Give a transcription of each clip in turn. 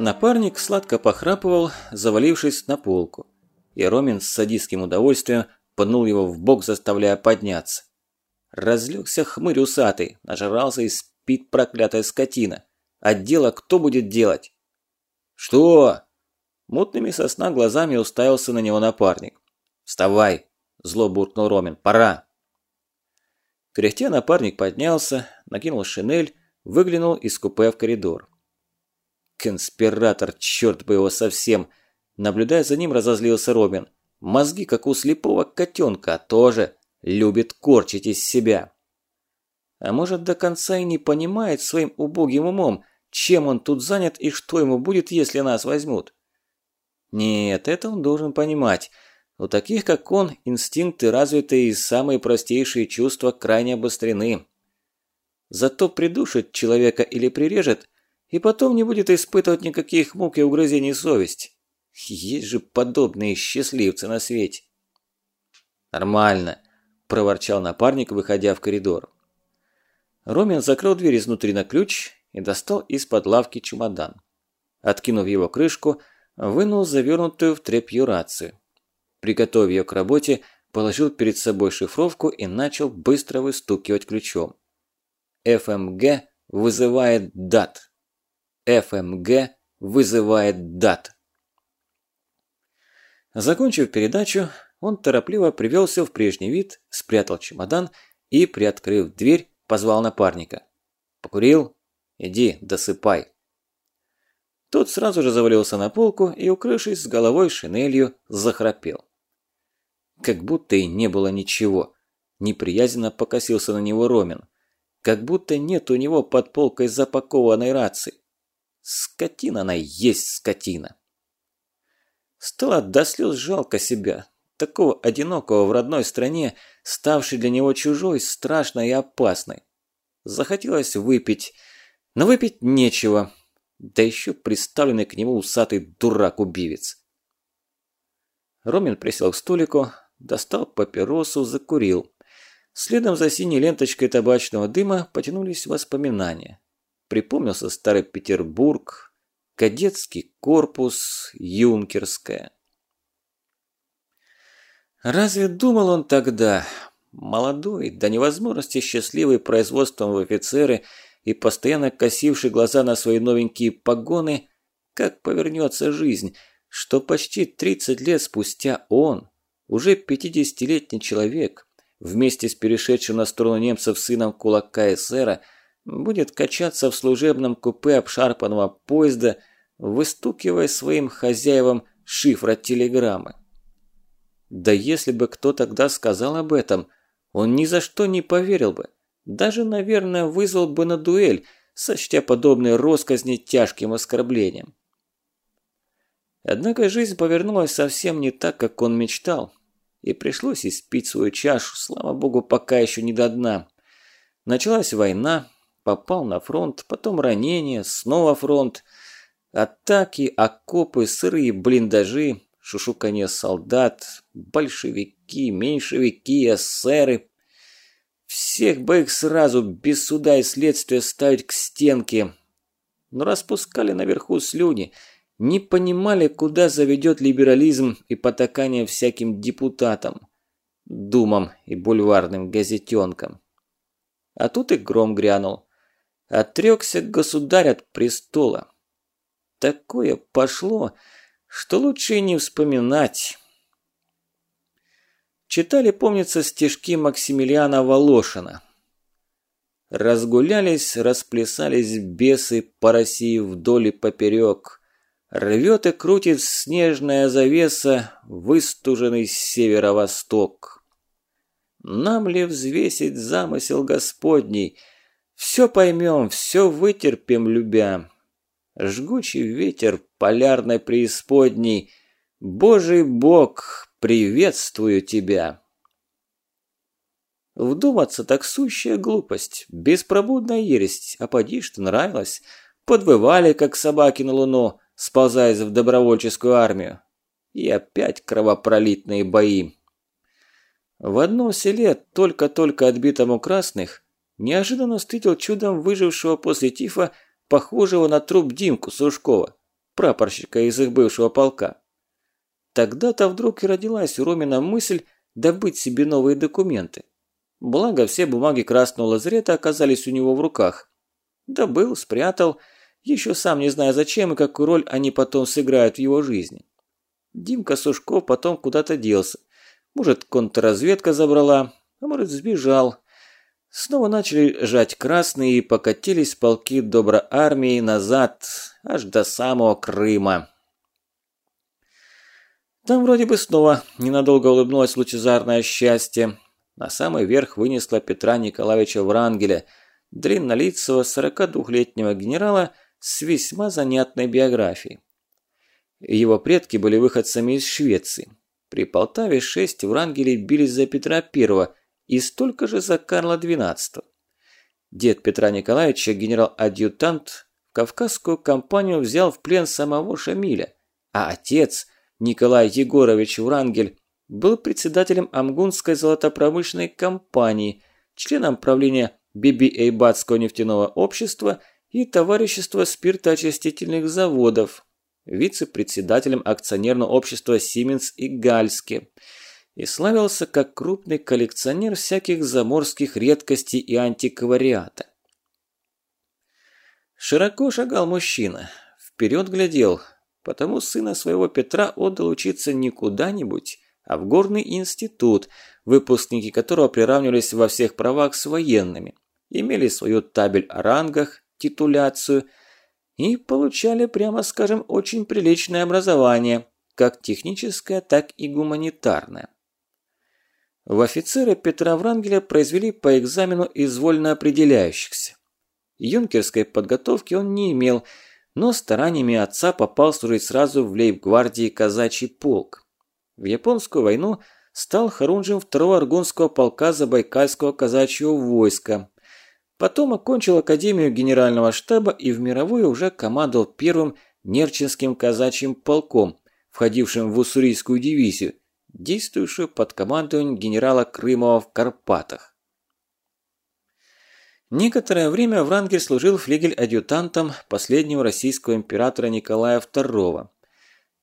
Напарник сладко похрапывал, завалившись на полку, и Ромин с садистским удовольствием пнул его в бок, заставляя подняться. Разлегся хмырь усатый, нажрался и спит проклятая скотина. А дело кто будет делать? «Что?» Мутными сосна глазами уставился на него напарник. «Вставай!» – зло буркнул Ромин. «Пора!» Кряхтя напарник поднялся, накинул шинель, выглянул из купе в коридор. «Конспиратор, черт бы его совсем!» Наблюдая за ним, разозлился Робин. «Мозги, как у слепого котенка, тоже любит корчить из себя». А может, до конца и не понимает своим убогим умом, чем он тут занят и что ему будет, если нас возьмут. Нет, это он должен понимать. У таких, как он, инстинкты развиты и самые простейшие чувства крайне обострены. Зато придушит человека или прирежет, и потом не будет испытывать никаких мук и угрызений совести. Есть же подобные счастливцы на свете. Нормально, проворчал напарник, выходя в коридор. Ромин закрыл дверь изнутри на ключ и достал из-под лавки чемодан. Откинув его крышку, вынул завернутую в тряпью рацию. Приготовив ее к работе, положил перед собой шифровку и начал быстро выстукивать ключом. ФМГ вызывает дат. ФМГ вызывает дат. Закончив передачу, он торопливо привелся в прежний вид, спрятал чемодан и, приоткрыв дверь, позвал напарника. «Покурил? Иди, досыпай». Тот сразу же завалился на полку и, укрывшись с головой шинелью, захрапел. Как будто и не было ничего. Неприязненно покосился на него Ромин. Как будто нет у него под полкой запакованной рации. Скотина она есть скотина. Стало до слез жалко себя. Такого одинокого в родной стране, ставшей для него чужой, страшной и опасной. Захотелось выпить, но выпить нечего, да еще приставленный к нему усатый дурак-убивец. Ромин присел к столику, достал папиросу, закурил. Следом за синей ленточкой табачного дыма потянулись воспоминания. Припомнился старый Петербург, кадетский корпус, юнкерская. Разве думал он тогда, молодой, до невозможности счастливый производством в офицеры – и постоянно косивший глаза на свои новенькие погоны, как повернется жизнь, что почти 30 лет спустя он, уже 50-летний человек, вместе с перешедшим на сторону немцев сыном кулака эсера, будет качаться в служебном купе обшарпанного поезда, выстукивая своим хозяевам шифр от телеграммы. Да если бы кто тогда сказал об этом, он ни за что не поверил бы. Даже, наверное, вызвал бы на дуэль, сочтя подобные росказни тяжким оскорблением. Однако жизнь повернулась совсем не так, как он мечтал. И пришлось испить свою чашу, слава богу, пока еще не до дна. Началась война, попал на фронт, потом ранение, снова фронт. Атаки, окопы, сырые блиндажи, шушуканье солдат, большевики, меньшевики, эсеры, всех бы их сразу, без суда и следствия, ставить к стенке. Но распускали наверху слюни, не понимали, куда заведет либерализм и потакание всяким депутатам, думам и бульварным газетенкам. А тут и гром грянул. Отрекся государь от престола. Такое пошло, что лучше и не вспоминать. Читали, помнится, стишки Максимилиана Волошина. Разгулялись, расплясались бесы по России вдоль и поперек. Рвет и крутит снежная завеса, выстуженный северо-восток. Нам ли взвесить замысел Господний? Все поймем, все вытерпим, любя. Жгучий ветер полярной преисподней, Божий Бог, приветствую тебя!» Вдуматься так сущая глупость, беспробудная ересь, а поди что нравилось. Подвывали, как собаки на луну, сползаясь в добровольческую армию. И опять кровопролитные бои. В одном селе, только-только отбитом у красных, неожиданно встретил чудом выжившего после тифа, похожего на труп Димку Сушкова. прапорщика из их бывшего полка. Тогда-то вдруг и родилась у Ромина мысль добыть себе новые документы. Благо, все бумаги Красного Лазарета оказались у него в руках. Добыл, спрятал, еще сам не зная зачем и какую роль они потом сыграют в его жизни. Димка Сушков потом куда-то делся. Может, контрразведка забрала, а может, сбежал. Снова начали жать красные и покатились полки добра армии назад, аж до самого Крыма. Там вроде бы снова ненадолго улыбнулось лучезарное счастье. На самый верх вынесла Петра Николаевича Врангеля, длиннолицего 42-летнего генерала с весьма занятной биографией. Его предки были выходцами из Швеции. При Полтаве шесть Врангелей бились за Петра I и столько же за Карла XII. Дед Петра Николаевича, генерал-адъютант, в Кавказскую кампанию взял в плен самого Шамиля, а отец – Николай Егорович Врангель был председателем Амгунской золотопромышленной компании, членом правления BBA-Батского нефтяного общества и товарищества спиртоочистительных заводов, вице-председателем акционерного общества «Сименс» и «Гальски» и славился как крупный коллекционер всяких заморских редкостей и антиквариата. Широко шагал мужчина, вперед глядел – Потому сына своего Петра отдал учиться не куда-нибудь, а в горный институт, выпускники которого приравнивались во всех правах с военными, имели свою табель о рангах, титуляцию и получали, прямо скажем, очень приличное образование, как техническое, так и гуманитарное. В офицеры Петра Врангеля произвели по экзамену из вольно определяющихся. Юнкерской подготовки он не имел – но стараниями отца попал служить сразу в лейб-гвардии казачий полк. В японскую войну стал хорунжем 2-го Аргунского полка Забайкальского казачьего войска. Потом окончил Академию Генерального штаба и в мировую уже командовал первым Нерчинским казачьим полком, входившим в Уссурийскую дивизию, действующую под командованием генерала Крымова в Карпатах. Некоторое время Врангель служил флигель-адъютантом последнего российского императора Николая II.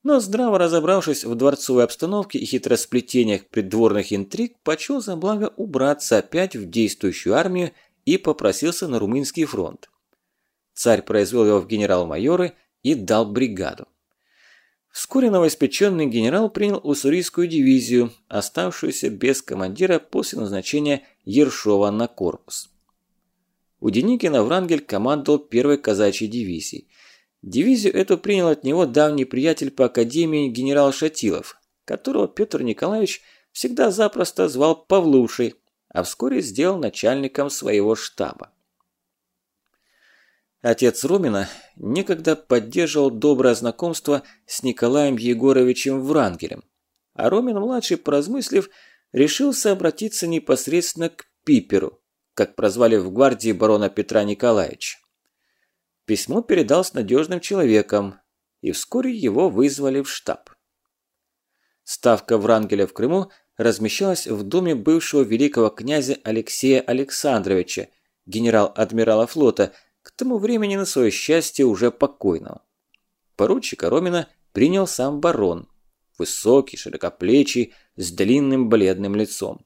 Но здраво разобравшись в дворцовой обстановке и хитросплетениях придворных интриг, почел за благо убраться опять в действующую армию и попросился на Румынский фронт. Царь произвел его в генерал-майоры и дал бригаду. Вскоре новоиспеченный генерал принял уссурийскую дивизию, оставшуюся без командира после назначения Ершова на корпус. У Деникина Врангель командовал первой казачьей дивизией. Дивизию эту принял от него давний приятель по академии генерал Шатилов, которого Петр Николаевич всегда запросто звал Павлушей, а вскоре сделал начальником своего штаба. Отец Ромина некогда поддерживал доброе знакомство с Николаем Егоровичем Врангелем, а Ромин-младший, поразмыслив, решился обратиться непосредственно к Пиперу, как прозвали в гвардии барона Петра Николаевича. Письмо передал с надежным человеком, и вскоре его вызвали в штаб. Ставка Врангеля в Крыму размещалась в доме бывшего великого князя Алексея Александровича, генерал-адмирала флота, тому времени на свое счастье уже покойного. Поручика Ромина принял сам барон, высокий, широкоплечий, с длинным бледным лицом.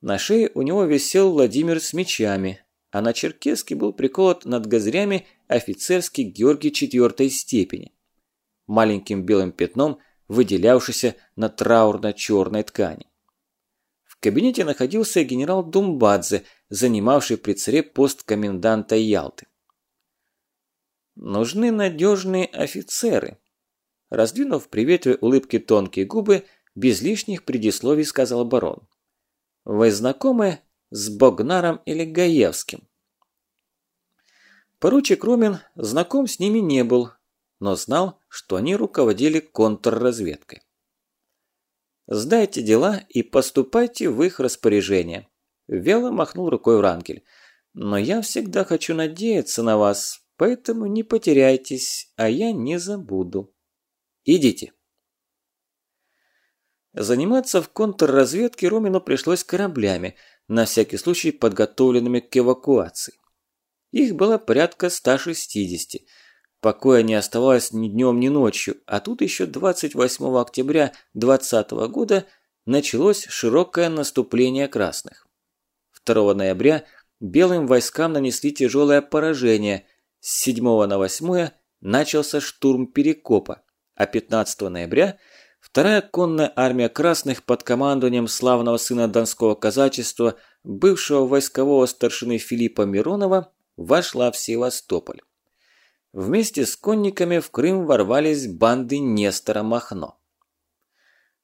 На шее у него висел Владимир с мечами, а на черкеске был приколот над газрями офицерский Георгий четвертой степени, маленьким белым пятном, выделявшийся на траурно-черной ткани. В кабинете находился генерал Думбадзе, занимавший при царе пост коменданта Ялты. «Нужны надежные офицеры», – раздвинув приветливой улыбки тонкие губы, без лишних предисловий сказал барон. Вы знакомы с Богнаром или Гаевским? Поручик Ромин знаком с ними не был, но знал, что они руководили контрразведкой. «Сдайте дела и поступайте в их распоряжение», – вяло махнул рукой Врангель. «Но я всегда хочу надеяться на вас, поэтому не потеряйтесь, а я не забуду. Идите». Заниматься в контрразведке Ромину пришлось кораблями, на всякий случай подготовленными к эвакуации. Их было порядка 160. Покоя не оставалось ни днем, ни ночью, а тут еще 28 октября 2020 года началось широкое наступление красных. 2 ноября белым войскам нанесли тяжелое поражение, с 7 на 8 начался штурм Перекопа, а 15 ноября вторая конная армия красных под командованием славного сына Донского казачества, бывшего войскового старшины Филиппа Миронова, вошла в Севастополь. Вместе с конниками в Крым ворвались банды Нестора Махно.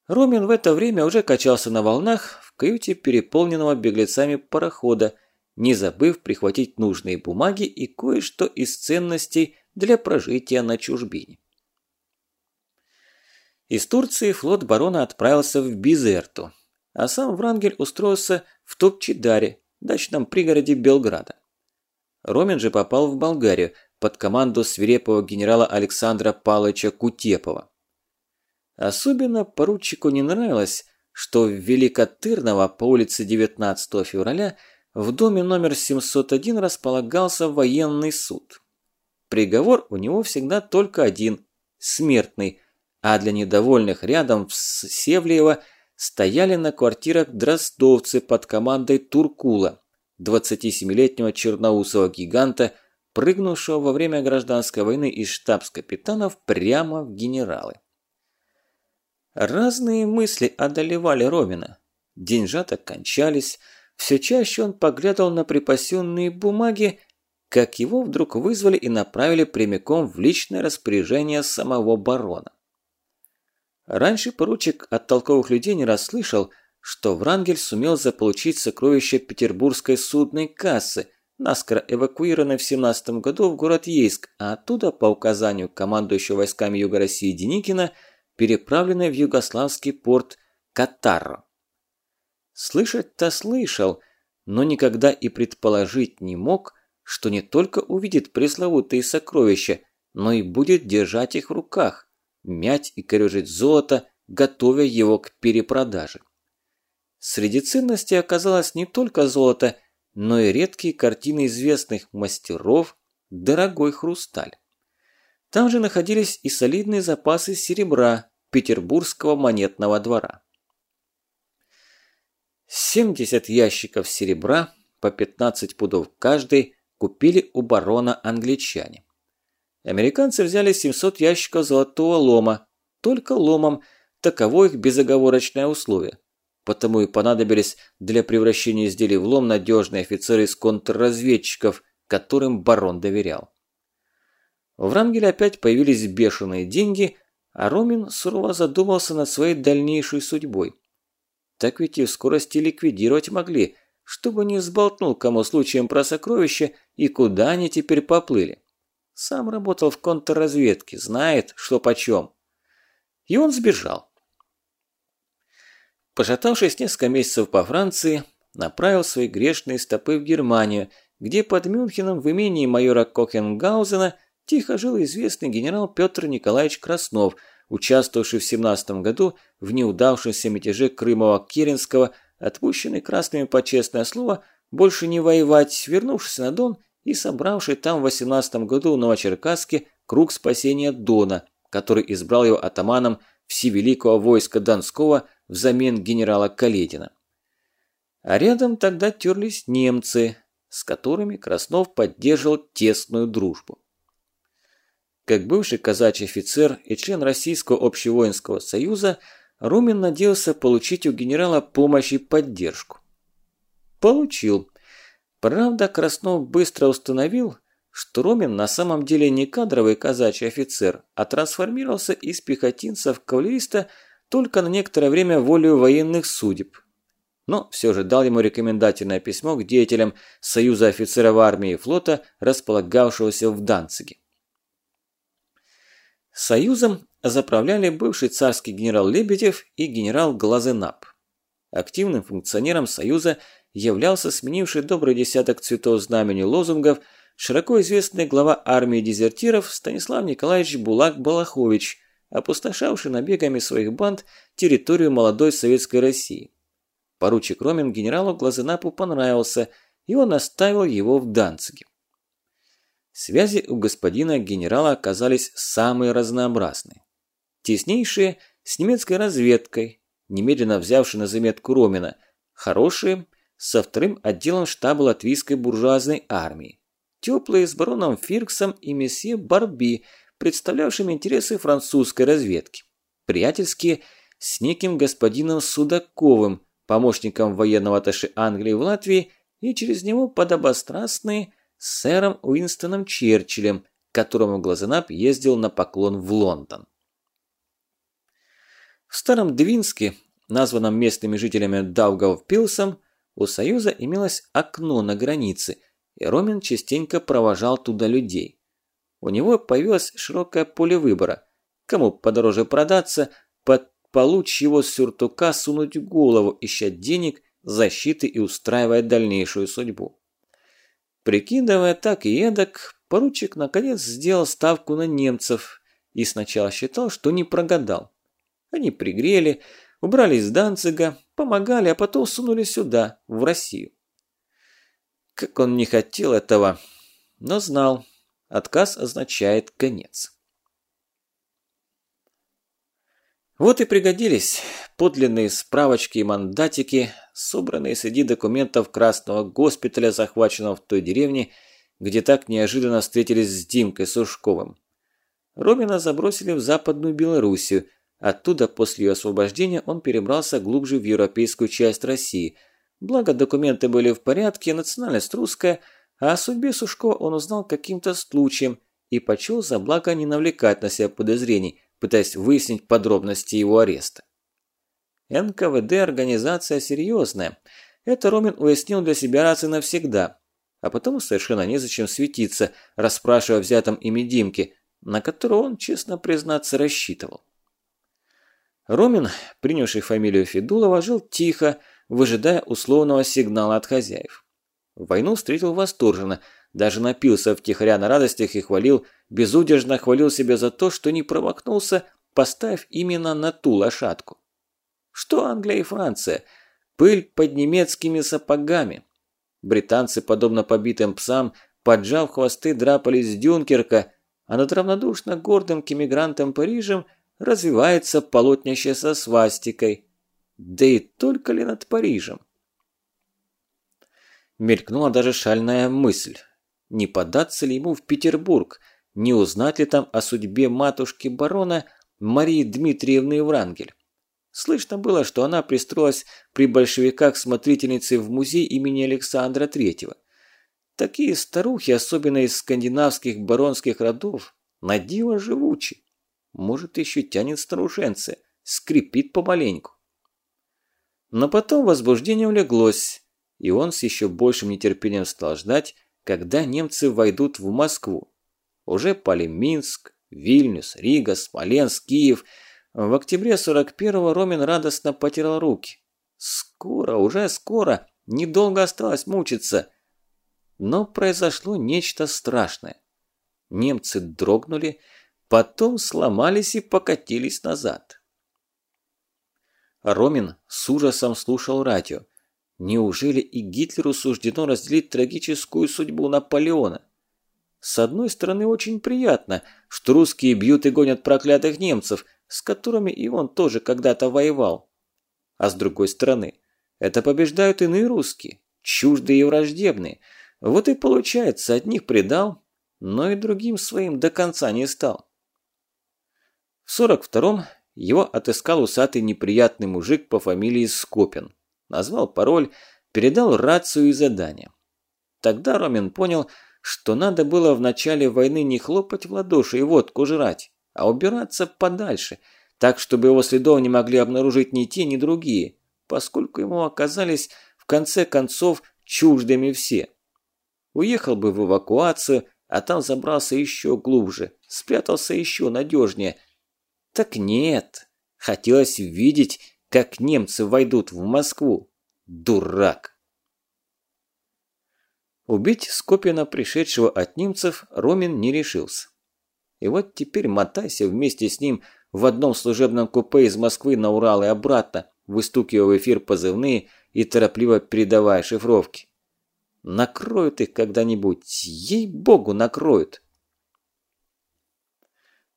Ромин в это время уже качался на волнах в каюте переполненного беглецами парохода, не забыв прихватить нужные бумаги и кое-что из ценностей для прожития на чужбине. Из Турции флот барона отправился в Бизерту, а сам Врангель устроился в Топчидаре, дачном пригороде Белграда. Ромин же попал в Болгарию, под команду свирепого генерала Александра Палыча Кутепова. Особенно поручику не нравилось, что в Великотырново по улице 19 февраля в доме номер 701 располагался военный суд. Приговор у него всегда только один – смертный, а для недовольных рядом с Севлеева стояли на квартирах дроздовцы под командой Туркула, 27-летнего черноусого гиганта, прыгнувшего во время гражданской войны из штабс-капитанов прямо в генералы. Разные мысли одолевали Ромина. Деньжата кончались, все чаще он поглядывал на припасенные бумаги, как его вдруг вызвали и направили прямиком в личное распоряжение самого барона. Раньше поручик от толковых людей не расслышал, что Врангель сумел заполучить сокровища петербургской судной кассы – наскоро эвакуированы в 17 году в город Ейск, а оттуда, по указанию командующего войсками Юга России Деникина, переправлены в югославский порт Катарро. Слышать-то слышал, но никогда и предположить не мог, что не только увидит пресловутые сокровища, но и будет держать их в руках, мять и корежить золото, готовя его к перепродаже. Среди ценностей оказалось не только золото но и редкие картины известных мастеров, дорогой хрусталь. Там же находились и солидные запасы серебра Петербургского монетного двора. 70 ящиков серебра по 15 пудов каждый купили у барона англичане. Американцы взяли 700 ящиков золотого лома, только ломом, таково их безоговорочное условие. Потому и понадобились для превращения изделий в лом надежные офицеры из контрразведчиков, которым барон доверял. В Врангеле опять появились бешеные деньги, а Ромин сурово задумался над своей дальнейшей судьбой. Так ведь и в скорости ликвидировать могли, чтобы не сболтнул кому случаем про сокровища и куда они теперь поплыли. Сам работал в контрразведке, знает, что почем. И он сбежал. Пошатавшись несколько месяцев по Франции, направил свои грешные стопы в Германию, где под Мюнхеном в имении майора Кохенгаузена тихо жил известный генерал Петр Николаевич Краснов, участвовавший в 17 году в неудавшемся мятеже Крымова-Керенского, отпущенный красными по честное слово больше не воевать, вернувшись на Дон и собравший там в 18 году в Новочеркасске круг спасения Дона, который избрал его атаманом всевеликого войска Донского взамен генерала Каледина. А рядом тогда терлись немцы, с которыми Краснов поддерживал тесную дружбу. Как бывший казачий офицер и член Российского общевоинского союза, Румин надеялся получить у генерала помощь и поддержку. Получил. Правда, Краснов быстро установил, что Ромин на самом деле не кадровый казачий офицер, а трансформировался из пехотинца в кавалериста только на некоторое время волею военных судеб. Но все же дал ему рекомендательное письмо к деятелям Союза офицеров армии и флота, располагавшегося в Данциге. Союзом заправляли бывший царский генерал Лебедев и генерал Глазенап. Активным функционером Союза являлся сменивший добрый десяток цветов знамени лозунгов широко известный глава армии дезертиров Станислав Николаевич Булак-Балахович, опустошавший набегами своих банд территорию молодой советской России. Поручик Ромин генералу Глазенапу понравился, и он оставил его в Данциге. Связи у господина генерала оказались самые разнообразные. Теснейшие с немецкой разведкой, немедленно взявшей на заметку Ромина, хорошие со вторым отделом штаба латвийской буржуазной армии, теплые с бароном Фирксом и месье Барби, представлявшими интересы французской разведки, приятельские с неким господином Судаковым, помощником военного атташе Англии в Латвии, и через него подобострастные с сэром Уинстоном Черчиллем, которому Глазенап ездил на поклон в Лондон. В Старом Двинске, названном местными жителями Даугав-Пилсом, у Союза имелось окно на границе, и Ромин частенько провожал туда людей. У него появилось широкое поле выбора. Кому подороже продаться, под получ его сюртука сунуть голову, ища денег, защиты и устраивая дальнейшую судьбу. Прикидывая так и эдак, поручик наконец сделал ставку на немцев и сначала считал, что не прогадал. Они пригрели, убрали из Данцига, помогали, а потом сунули сюда, в Россию. Как он не хотел этого, но знал, отказ означает конец. Вот и пригодились подлинные справочки и мандатики, собранные среди документов Красного госпиталя, захваченного в той деревне, где так неожиданно встретились с Димкой Сушковым. Ромина забросили в Западную Белоруссию – Оттуда, после ее освобождения, он перебрался глубже в европейскую часть России. Благо, документы были в порядке, национальность русская, а о судьбе Сушкова он узнал каким-то случаем и почел за благо не навлекать на себя подозрений, пытаясь выяснить подробности его ареста. НКВД – организация серьезная. Это Ромин уяснил для себя раз и навсегда. А потом совершенно незачем светиться, расспрашивая взятом ими Димке, на которого он, честно признаться, рассчитывал. Ромин, принявший фамилию Федулова, жил тихо, выжидая условного сигнала от хозяев. Войну встретил восторженно, даже напился втихаря на радостях и хвалил, безудержно хвалил себя за то, что не промахнулся, поставив именно на ту лошадку. Что Англия и Франция? Пыль под немецкими сапогами. Британцы, подобно побитым псам, поджав хвосты, драпались с Дюнкерка, а над равнодушно гордым к эмигрантам Парижем – развивается полотнище со свастикой. Да и только ли над Парижем? Мелькнула даже шальная мысль. Не податься ли ему в Петербург? Не узнать ли там о судьбе матушки барона Марии Дмитриевны Врангель? Слышно было, что она пристроилась при большевиках смотрительницей в музей имени Александра Третьего. Такие старухи, особенно из скандинавских баронских родов, на диво живучи. Может, еще тянет старушенцы, скрипит помаленьку. Но потом возбуждение улеглось, и он с еще большим нетерпением стал ждать, когда немцы войдут в Москву. Уже пали Минск, Вильнюс, Рига, Смоленск, Киев. В октябре 41-го Ромин радостно потирал руки. Скоро, уже скоро, недолго осталось мучиться. Но произошло нечто страшное. Немцы дрогнули, Потом сломались и покатились назад. Ромин с ужасом слушал радио. Неужели и Гитлеру суждено разделить трагическую судьбу Наполеона? С одной стороны, очень приятно, что русские бьют и гонят проклятых немцев, с которыми и он тоже когда-то воевал. А с другой стороны, это побеждают иные русские, чуждые и враждебные. Вот и получается, одних предал, но и другим своим до конца не стал. В 42-м его отыскал усатый неприятный мужик по фамилии Скопин. Назвал пароль, передал рацию и задание. Тогда Ромин понял, что надо было в начале войны не хлопать в ладоши и водку жрать, а убираться подальше, так, чтобы его следов не могли обнаружить ни те, ни другие, поскольку ему оказались в конце концов чуждыми все. Уехал бы в эвакуацию, а там забрался еще глубже, спрятался еще надежнее – так нет, хотелось видеть, как немцы войдут в Москву. Дурак! Убить Скопина, пришедшего от немцев, Ромин не решился. И вот теперь мотайся вместе с ним в одном служебном купе из Москвы на Урал и обратно, выстукивая в эфир позывные и торопливо передавая шифровки. Накроют их когда-нибудь, ей-богу, накроют.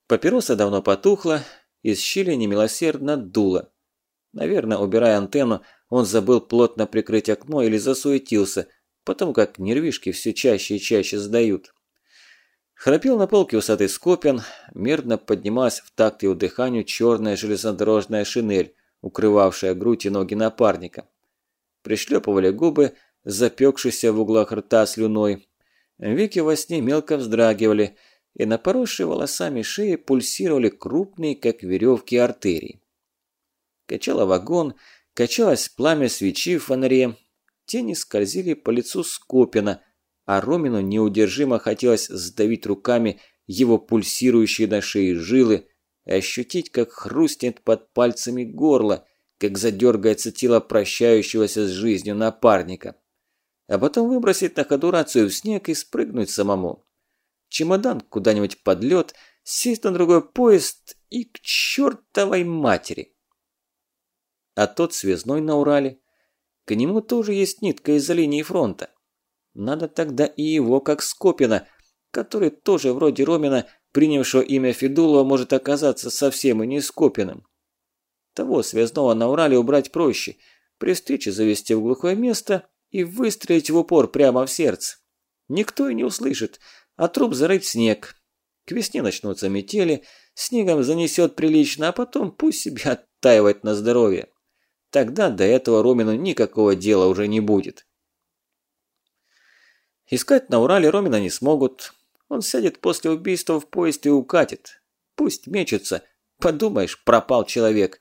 Папироса давно потухла, из щели немилосердно дуло. Наверное, убирая антенну, он забыл плотно прикрыть окно или засуетился, потому как нервишки все чаще и чаще сдают. Храпел на полке усатый Скопин, мерно поднималась в такт его дыханию черная железнодорожная шинель, укрывавшая грудь и ноги напарника. Пришлепывали губы, запекшиеся в углах рта слюной. Веки во сне мелко вздрагивали, и на поросшей волосами шее пульсировали крупные, как веревки, артерии. Качало вагон, качалось пламя свечи в фонаре, тени скользили по лицу Скопина, а Ромину неудержимо хотелось сдавить руками его пульсирующие на шее жилы, ощутить, как хрустнет под пальцами горло, как задергается тело прощающегося с жизнью напарника. А потом выбросить на ходу рацию в снег и спрыгнуть самому. Чемодан куда-нибудь под лед, сесть на другой поезд и к чертовой матери. А тот связной на Урале, к нему тоже есть нитка из-за линии фронта. Надо тогда и его, как Скопина, который тоже вроде Ромина, принявшего имя Федулова, может оказаться совсем и не Скопиным. Того связного на Урале убрать проще, при встрече завести в глухое место и выстрелить в упор прямо в сердце. Никто и не услышит, а труп зарыть в снег. К весне начнутся метели, снегом занесет прилично, а потом пусть себе оттаивает на здоровье. Тогда до этого Ромину никакого дела уже не будет. Искать на Урале Ромина не смогут. Он сядет после убийства в поезд и укатит. Пусть мечется. Подумаешь, пропал человек.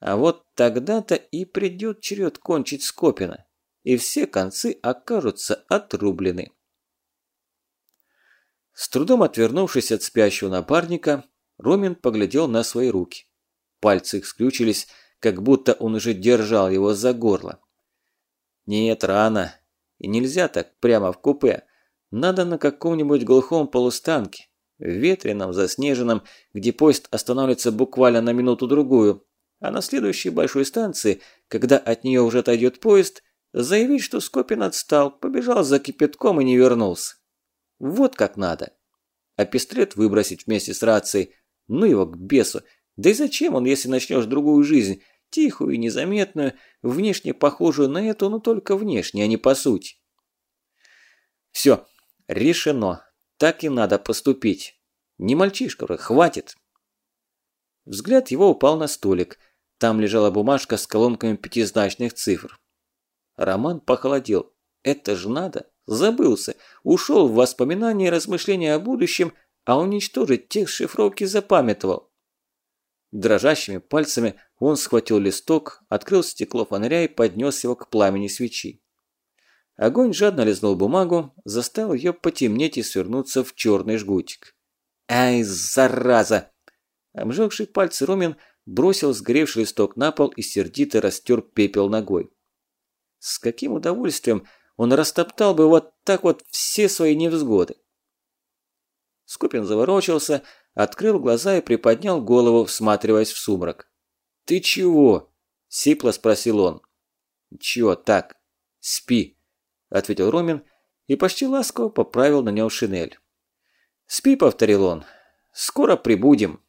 А вот тогда-то и придет черед кончить Скопина. И все концы окажутся отрублены. С трудом отвернувшись от спящего напарника, Ромин поглядел на свои руки. Пальцы их скрючились, как будто он уже держал его за горло. Нет, рано, и нельзя так прямо в купе. Надо на каком-нибудь глухом полустанке, ветреном, заснеженном, где поезд останавливается буквально на минуту-другую. А на следующей большой станции, когда от нее уже отойдет поезд, заявить, что Скопин отстал, побежал за кипятком и не вернулся. Вот как надо. А пистолет выбросить вместе с рацией. Ну его к бесу. Да и зачем он, если начнешь другую жизнь? Тихую и незаметную, внешне похожую на эту, но только внешне, а не по сути. Все, решено. Так и надо поступить. Не мальчишка хватит. Взгляд его упал на столик. Там лежала бумажка с колонками пятизначных цифр. Роман похолодел. Это же надо. Забылся. Ушел в воспоминания и размышления о будущем, а уничтожить текст шифровки запамятовал. Дрожащими пальцами он схватил листок, открыл стекло фонаря и поднес его к пламени свечи. Огонь жадно лизнул бумагу, заставил ее потемнеть и свернуться в черный жгутик. «Ай, зараза!» Обжегший пальцы Ромин бросил сгоревший листок на пол и сердито растер пепел ногой. С каким удовольствием он растоптал бы вот так вот все свои невзгоды. Скупин заворочился, открыл глаза и приподнял голову, всматриваясь в сумрак. «Ты чего?» – сипло спросил он. «Чего так? Спи», – ответил Ромин и почти ласково поправил на нем шинель. «Спи», – повторил он, – «скоро прибудем».